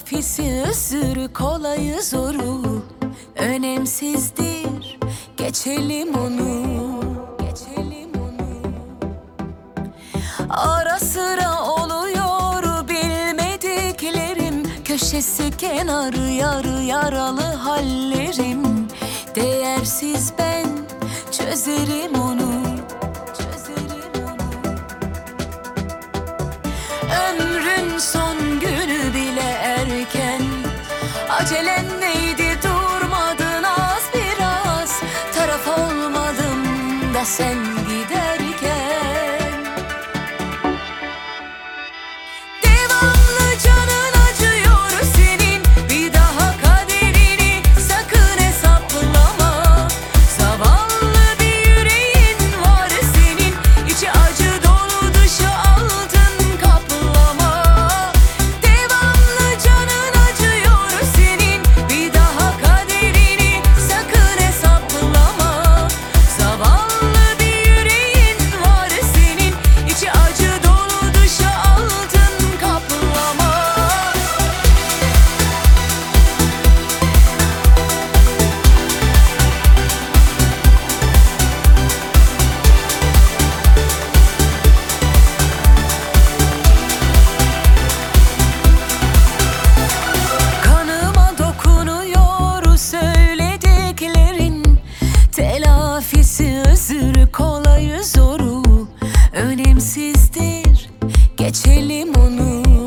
hafisi özür kolayı zoru. Önemsizdir geçelim onu Geçelim onu. Ara sıra oluyor bilmediklerim. Köşesi kenarı yarı yaralı hallerim. Değersiz ben çözerim onu. da sen gider Öpelim onu